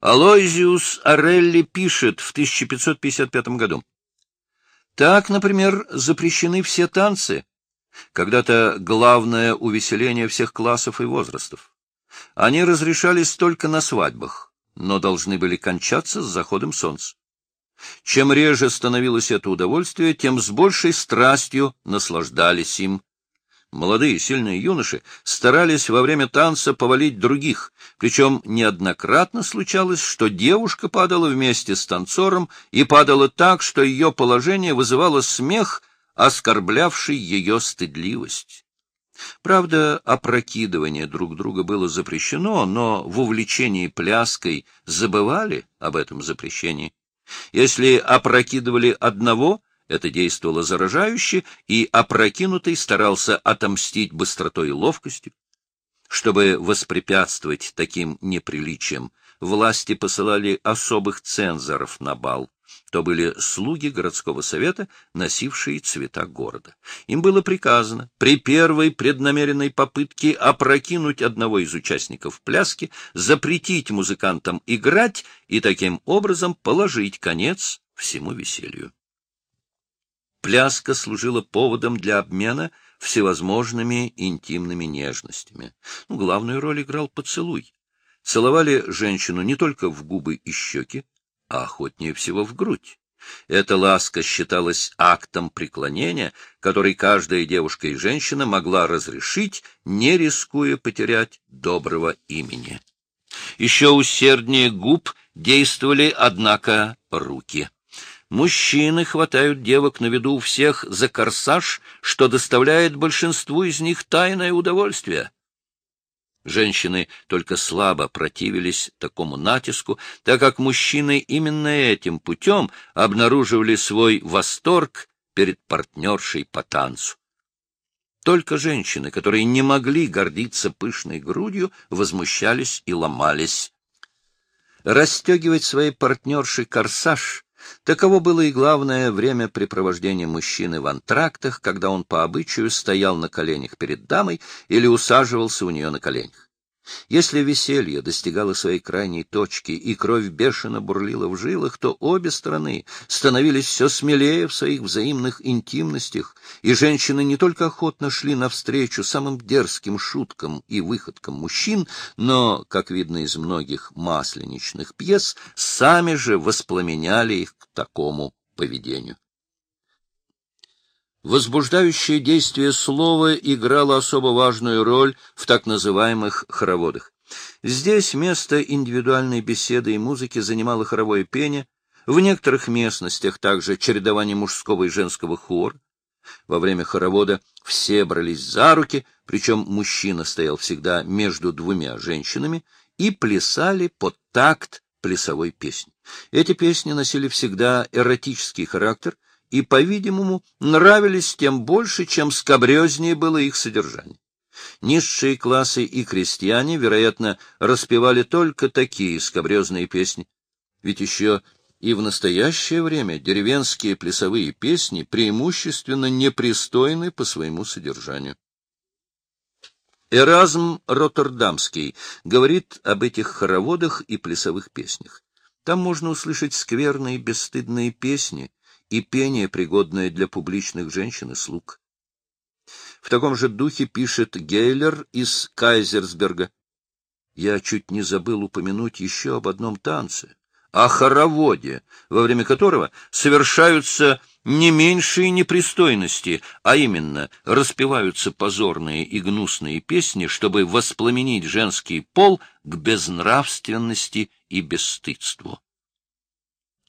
Алойзиус Орелли пишет в 1555 году. Так, например, запрещены все танцы, когда-то главное увеселение всех классов и возрастов. Они разрешались только на свадьбах, но должны были кончаться с заходом солнца. Чем реже становилось это удовольствие, тем с большей страстью наслаждались им. Молодые сильные юноши старались во время танца повалить других, причем неоднократно случалось, что девушка падала вместе с танцором и падала так, что ее положение вызывало смех, оскорблявший ее стыдливость. Правда, опрокидывание друг друга было запрещено, но в увлечении пляской забывали об этом запрещении. Если опрокидывали одного, это действовало заражающе, и опрокинутый старался отомстить быстротой и ловкостью. Чтобы воспрепятствовать таким неприличиям, власти посылали особых цензоров на бал то были слуги городского совета, носившие цвета города. Им было приказано при первой преднамеренной попытке опрокинуть одного из участников пляски, запретить музыкантам играть и таким образом положить конец всему веселью. Пляска служила поводом для обмена всевозможными интимными нежностями. Ну, главную роль играл поцелуй. Целовали женщину не только в губы и щеки, а охотнее всего в грудь. Эта ласка считалась актом преклонения, который каждая девушка и женщина могла разрешить, не рискуя потерять доброго имени. Еще усерднее губ действовали, однако, руки. Мужчины хватают девок на виду у всех за корсаж, что доставляет большинству из них тайное удовольствие. Женщины только слабо противились такому натиску, так как мужчины именно этим путем обнаруживали свой восторг перед партнершей по танцу. Только женщины, которые не могли гордиться пышной грудью, возмущались и ломались. Растегивать своей партнершей корсаж — таково было и главное времяпрепровождение мужчины в антрактах, когда он по обычаю стоял на коленях перед дамой или усаживался у нее на коленях. Если веселье достигало своей крайней точки и кровь бешено бурлила в жилах, то обе стороны становились все смелее в своих взаимных интимностях, и женщины не только охотно шли навстречу самым дерзким шуткам и выходкам мужчин, но, как видно из многих масленичных пьес, сами же воспламеняли их к такому поведению. Возбуждающее действие слова играло особо важную роль в так называемых хороводах. Здесь место индивидуальной беседы и музыки занимало хоровое пение, в некоторых местностях также чередование мужского и женского хор. Во время хоровода все брались за руки, причем мужчина стоял всегда между двумя женщинами, и плясали под такт плясовой песни. Эти песни носили всегда эротический характер — и, по-видимому, нравились тем больше, чем скобрезнее было их содержание. Низшие классы и крестьяне, вероятно, распевали только такие скобрезные песни. Ведь еще и в настоящее время деревенские плясовые песни преимущественно непристойны по своему содержанию. Эразм Роттердамский говорит об этих хороводах и плясовых песнях. Там можно услышать скверные бесстыдные песни, и пение, пригодное для публичных женщин и слуг. В таком же духе пишет Гейлер из Кайзерсберга. Я чуть не забыл упомянуть еще об одном танце, о хороводе, во время которого совершаются не меньшие непристойности, а именно распеваются позорные и гнусные песни, чтобы воспламенить женский пол к безнравственности и бесстыдству.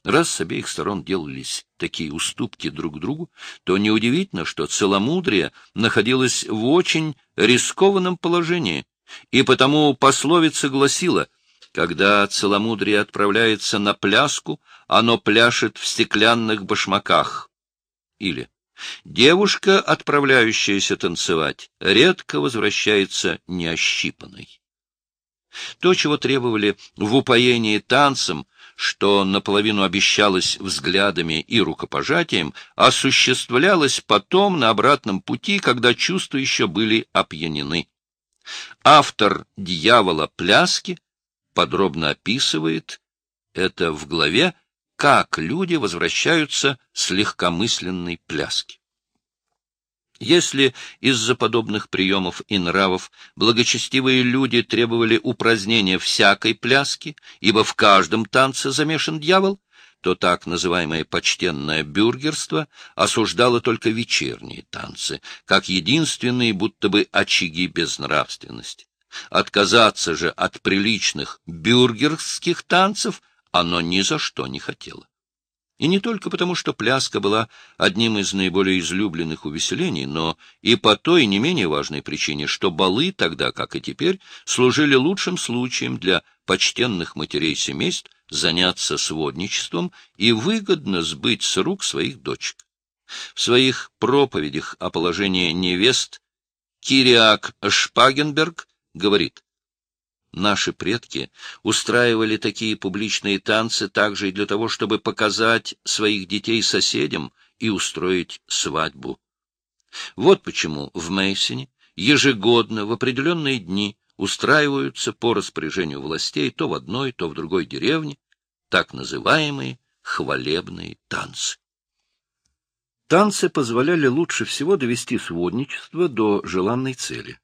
Раз с обеих сторон делались такие уступки друг другу, то неудивительно, что целомудрие находилось в очень рискованном положении, и потому пословица гласила «Когда целомудрие отправляется на пляску, оно пляшет в стеклянных башмаках». Или «Девушка, отправляющаяся танцевать, редко возвращается неощипанной». То, чего требовали в упоении танцем, что наполовину обещалось взглядами и рукопожатием, осуществлялось потом на обратном пути, когда чувства еще были опьянены. Автор «Дьявола пляски» подробно описывает это в главе «Как люди возвращаются с легкомысленной пляски». Если из-за подобных приемов и нравов благочестивые люди требовали упразднения всякой пляски, ибо в каждом танце замешан дьявол, то так называемое почтенное бюргерство осуждало только вечерние танцы, как единственные будто бы очаги безнравственности. Отказаться же от приличных бюргерских танцев оно ни за что не хотело. И не только потому, что пляска была одним из наиболее излюбленных увеселений, но и по той не менее важной причине, что балы тогда, как и теперь, служили лучшим случаем для почтенных матерей семейств заняться сводничеством и выгодно сбыть с рук своих дочек. В своих проповедях о положении невест Кириак Шпагенберг говорит, Наши предки устраивали такие публичные танцы также и для того, чтобы показать своих детей соседям и устроить свадьбу. Вот почему в Мейсоне ежегодно в определенные дни устраиваются по распоряжению властей то в одной, то в другой деревне так называемые хвалебные танцы. Танцы позволяли лучше всего довести сводничество до желанной цели.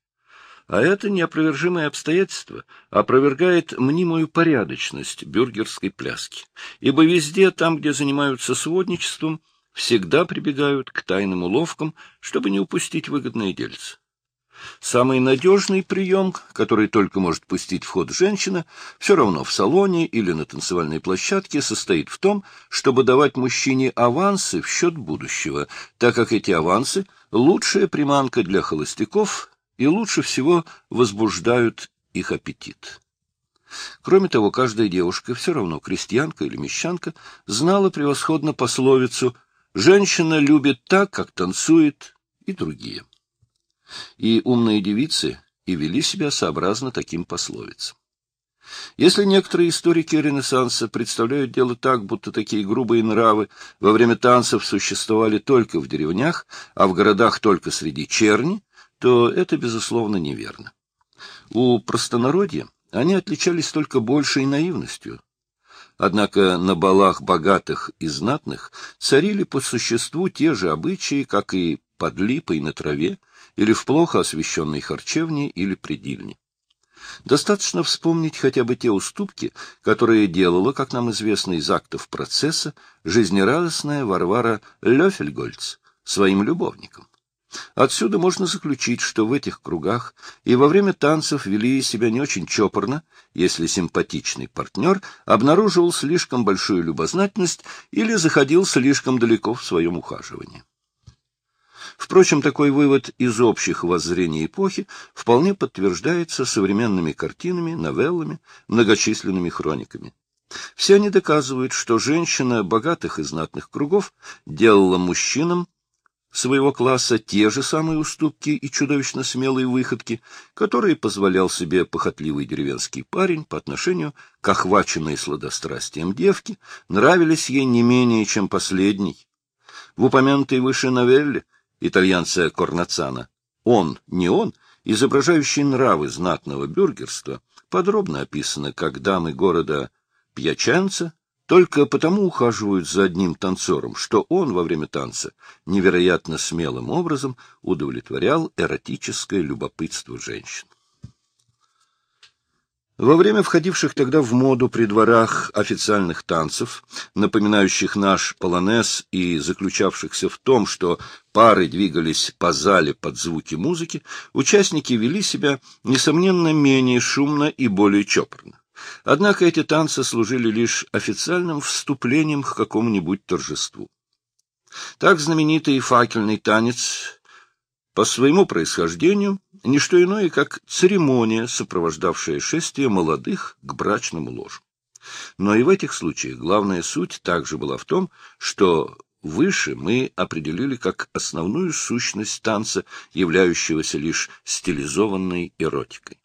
А это неопровержимое обстоятельство опровергает мнимую порядочность бюргерской пляски, ибо везде, там, где занимаются сводничеством, всегда прибегают к тайным уловкам, чтобы не упустить выгодное дельце. Самый надежный прием, который только может пустить в ход женщина, все равно в салоне или на танцевальной площадке, состоит в том, чтобы давать мужчине авансы в счет будущего, так как эти авансы — лучшая приманка для холостяков и лучше всего возбуждают их аппетит. Кроме того, каждая девушка, все равно крестьянка или мещанка, знала превосходно пословицу «женщина любит так, как танцует» и другие. И умные девицы и вели себя сообразно таким пословицам. Если некоторые историки Ренессанса представляют дело так, будто такие грубые нравы во время танцев существовали только в деревнях, а в городах только среди черни, то это, безусловно, неверно. У простонародья они отличались только большей наивностью. Однако на балах богатых и знатных царили по существу те же обычаи, как и под липой на траве, или в плохо освещенной харчевне или предильне. Достаточно вспомнить хотя бы те уступки, которые делала, как нам известно из актов процесса, жизнерадостная Варвара Лёфельгольц своим любовникам. Отсюда можно заключить, что в этих кругах и во время танцев вели себя не очень чопорно, если симпатичный партнер обнаруживал слишком большую любознательность или заходил слишком далеко в своем ухаживании. Впрочем, такой вывод из общих воззрений эпохи вполне подтверждается современными картинами, новеллами, многочисленными хрониками. Все они доказывают, что женщина богатых и знатных кругов делала мужчинам своего класса те же самые уступки и чудовищно смелые выходки, которые позволял себе похотливый деревенский парень по отношению к охваченной сладострастием девке, нравились ей не менее, чем последний. В упомянутой выше новелле итальянца Корнацана «Он, не он», изображающий нравы знатного бюргерства, подробно описано, как дамы города Пьяченца только потому ухаживают за одним танцором, что он во время танца невероятно смелым образом удовлетворял эротическое любопытство женщин. Во время входивших тогда в моду при дворах официальных танцев, напоминающих наш полонез и заключавшихся в том, что пары двигались по зале под звуки музыки, участники вели себя, несомненно, менее шумно и более чопорно. Однако эти танцы служили лишь официальным вступлением к какому-нибудь торжеству. Так знаменитый факельный танец по своему происхождению — не что иное, как церемония, сопровождавшая шествие молодых к брачному ложу. Но и в этих случаях главная суть также была в том, что выше мы определили как основную сущность танца, являющегося лишь стилизованной эротикой.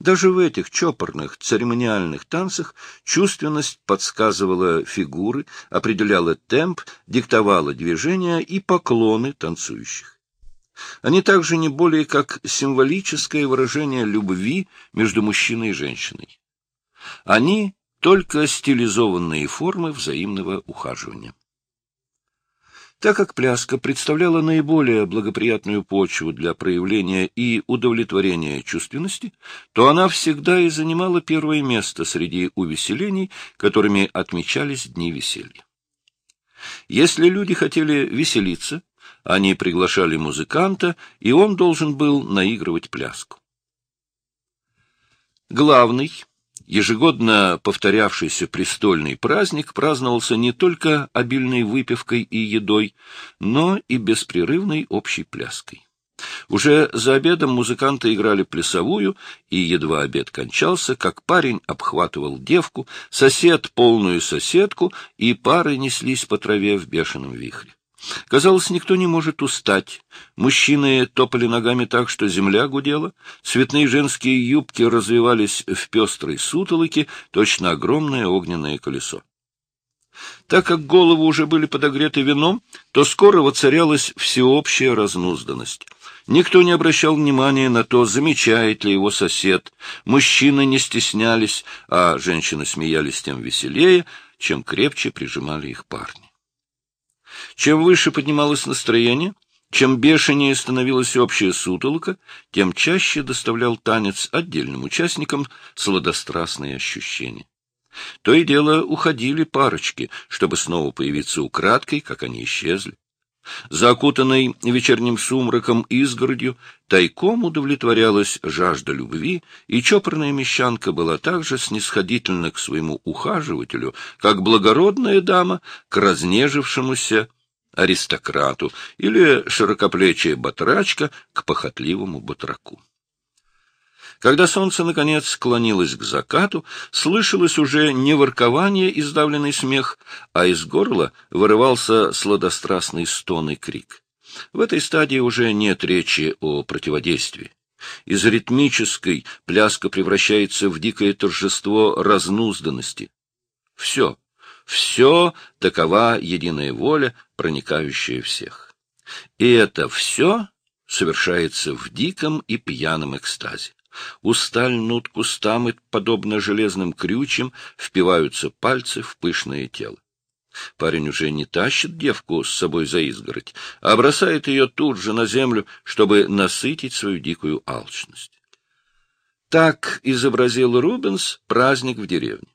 Даже в этих чопорных церемониальных танцах чувственность подсказывала фигуры, определяла темп, диктовала движения и поклоны танцующих. Они также не более как символическое выражение любви между мужчиной и женщиной. Они — только стилизованные формы взаимного ухаживания. Так как пляска представляла наиболее благоприятную почву для проявления и удовлетворения чувственности, то она всегда и занимала первое место среди увеселений, которыми отмечались дни веселья. Если люди хотели веселиться, они приглашали музыканта, и он должен был наигрывать пляску. Главный, ежегодно повторявшийся престольный праздник праздновался не только обильной выпивкой и едой, но и беспрерывной общей пляской. Уже за обедом музыканты играли плясовую, и едва обед кончался, как парень обхватывал девку, сосед — полную соседку, и пары неслись по траве в бешеном вихре. Казалось, никто не может устать. Мужчины топали ногами так, что земля гудела, цветные женские юбки развивались в пестрой сутолоке, точно огромное огненное колесо. Так как головы уже были подогреты вином, то скоро воцарялась всеобщая разнузданность. Никто не обращал внимания на то, замечает ли его сосед. Мужчины не стеснялись, а женщины смеялись тем веселее, чем крепче прижимали их парни. Чем выше поднималось настроение, чем бешенее становилась общая сутолка, тем чаще доставлял танец отдельным участникам сладострастные ощущения. То и дело уходили парочки, чтобы снова появиться украдкой, как они исчезли. За окутанной вечерним сумраком изгородью тайком удовлетворялась жажда любви, и чопорная мещанка была так же снисходительна к своему ухаживателю, как благородная дама к разнежившемуся аристократу или широкоплечая батрачка к похотливому батраку. Когда солнце, наконец, склонилось к закату, слышалось уже не воркование и сдавленный смех, а из горла вырывался сладострастный стон и крик. В этой стадии уже нет речи о противодействии. Из ритмической пляска превращается в дикое торжество разнузданности. Все, все такова единая воля, проникающая всех. И это все совершается в диком и пьяном экстазе. Усталь нут кустам и, подобно железным крючьям, впиваются пальцы в пышное тело. Парень уже не тащит девку с собой за изгородь, а бросает ее тут же на землю, чтобы насытить свою дикую алчность. Так изобразил Рубенс праздник в деревне.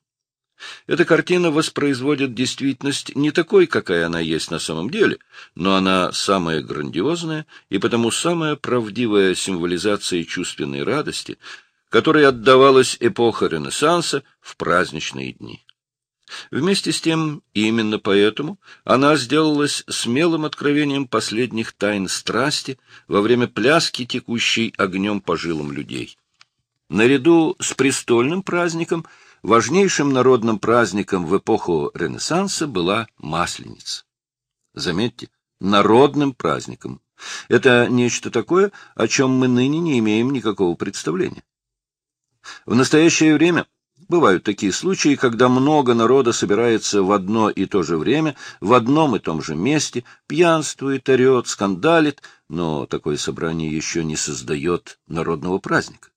Эта картина воспроизводит действительность не такой, какая она есть на самом деле, но она самая грандиозная и потому самая правдивая символизация чувственной радости, которой отдавалась эпоха Ренессанса в праздничные дни. Вместе с тем, именно поэтому, она сделалась смелым откровением последних тайн страсти во время пляски, текущей огнем по жилам людей. Наряду с престольным праздником – важнейшим народным праздником в эпоху Ренессанса была Масленица. Заметьте, народным праздником. Это нечто такое, о чем мы ныне не имеем никакого представления. В настоящее время бывают такие случаи, когда много народа собирается в одно и то же время, в одном и том же месте, пьянствует, орет, скандалит, но такое собрание еще не создает народного праздника.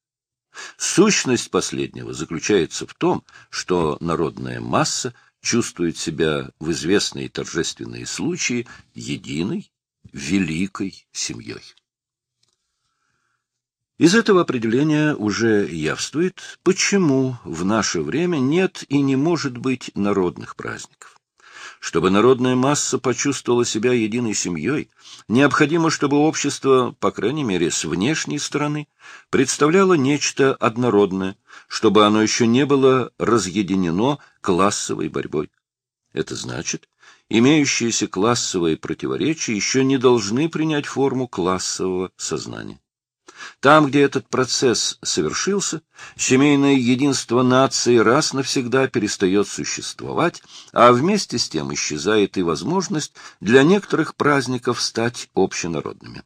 Сущность последнего заключается в том, что народная масса чувствует себя в известные торжественные случаи единой, великой семьей. Из этого определения уже явствует, почему в наше время нет и не может быть народных праздников. Чтобы народная масса почувствовала себя единой семьей, необходимо, чтобы общество, по крайней мере, с внешней стороны, представляло нечто однородное, чтобы оно еще не было разъединено классовой борьбой. Это значит, имеющиеся классовые противоречия еще не должны принять форму классового сознания. Там, где этот процесс совершился, семейное единство нации раз навсегда перестает существовать, а вместе с тем исчезает и возможность для некоторых праздников стать общенародными.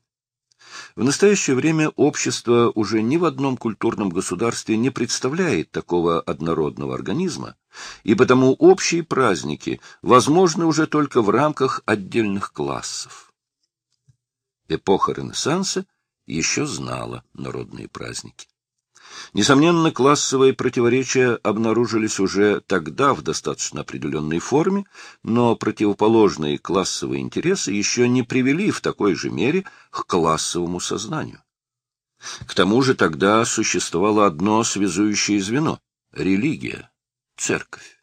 В настоящее время общество уже ни в одном культурном государстве не представляет такого однородного организма, и потому общие праздники возможны уже только в рамках отдельных классов. Эпоха Ренессанса — еще знала народные праздники. Несомненно, классовые противоречия обнаружились уже тогда в достаточно определенной форме, но противоположные классовые интересы еще не привели в такой же мере к классовому сознанию. К тому же тогда существовало одно связующее звено — религия, церковь.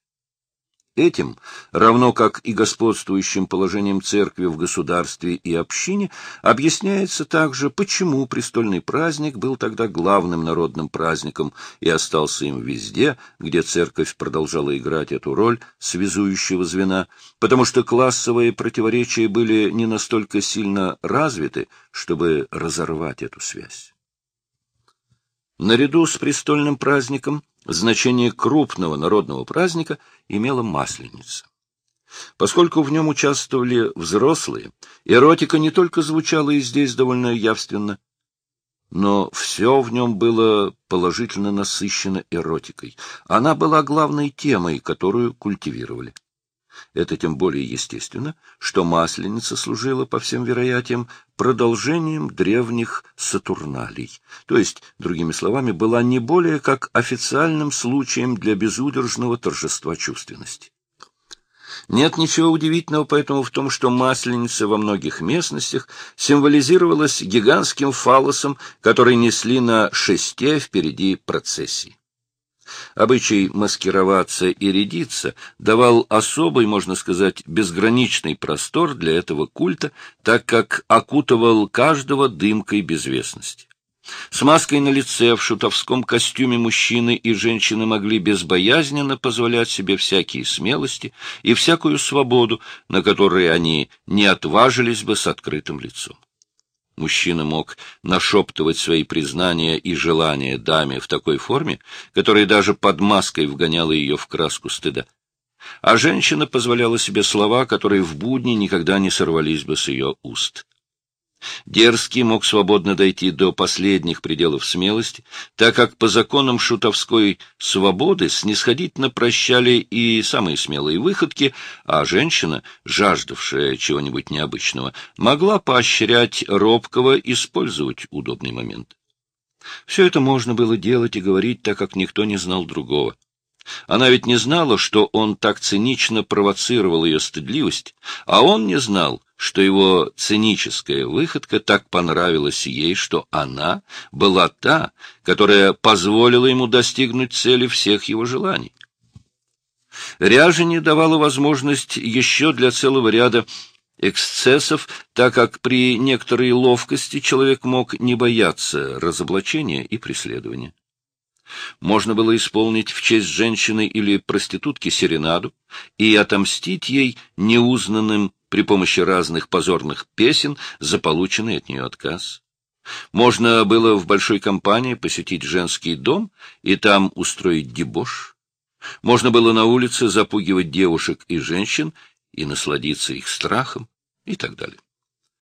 Этим, равно как и господствующим положением церкви в государстве и общине, объясняется также, почему престольный праздник был тогда главным народным праздником и остался им везде, где церковь продолжала играть эту роль связующего звена, потому что классовые противоречия были не настолько сильно развиты, чтобы разорвать эту связь. Наряду с престольным праздником значение крупного народного праздника имела Масленица. Поскольку в нем участвовали взрослые, эротика не только звучала и здесь довольно явственно, но все в нем было положительно насыщено эротикой. Она была главной темой, которую культивировали. Это тем более естественно, что Масленица служила, по всем вероятиям, продолжением древних Сатурналей, то есть, другими словами, была не более как официальным случаем для безудержного торжества чувственности. Нет ничего удивительного поэтому в том, что Масленица во многих местностях символизировалась гигантским фалосом, который несли на шесте впереди процессии. Обычай маскироваться и рядиться давал особый, можно сказать, безграничный простор для этого культа, так как окутывал каждого дымкой безвестности. С маской на лице, в шутовском костюме мужчины и женщины могли безбоязненно позволять себе всякие смелости и всякую свободу, на которые они не отважились бы с открытым лицом. Мужчина мог нашептывать свои признания и желания даме в такой форме, которая даже под маской вгоняла ее в краску стыда. А женщина позволяла себе слова, которые в будни никогда не сорвались бы с ее уст. Дерзкий мог свободно дойти до последних пределов смелости, так как по законам шутовской свободы снисходительно прощали и самые смелые выходки, а женщина, жаждавшая чего-нибудь необычного, могла поощрять робкого использовать удобный момент. Все это можно было делать и говорить, так как никто не знал другого. Она ведь не знала, что он так цинично провоцировал ее стыдливость, а он не знал, что его циническая выходка так понравилась ей, что она была та, которая позволила ему достигнуть цели всех его желаний. Ряжение давало возможность еще для целого ряда эксцессов, так как при некоторой ловкости человек мог не бояться разоблачения и преследования. Можно было исполнить в честь женщины или проститутки серенаду и отомстить ей неузнанным при помощи разных позорных песен за полученный от нее отказ. Можно было в большой компании посетить женский дом и там устроить дебош. Можно было на улице запугивать девушек и женщин и насладиться их страхом и так далее.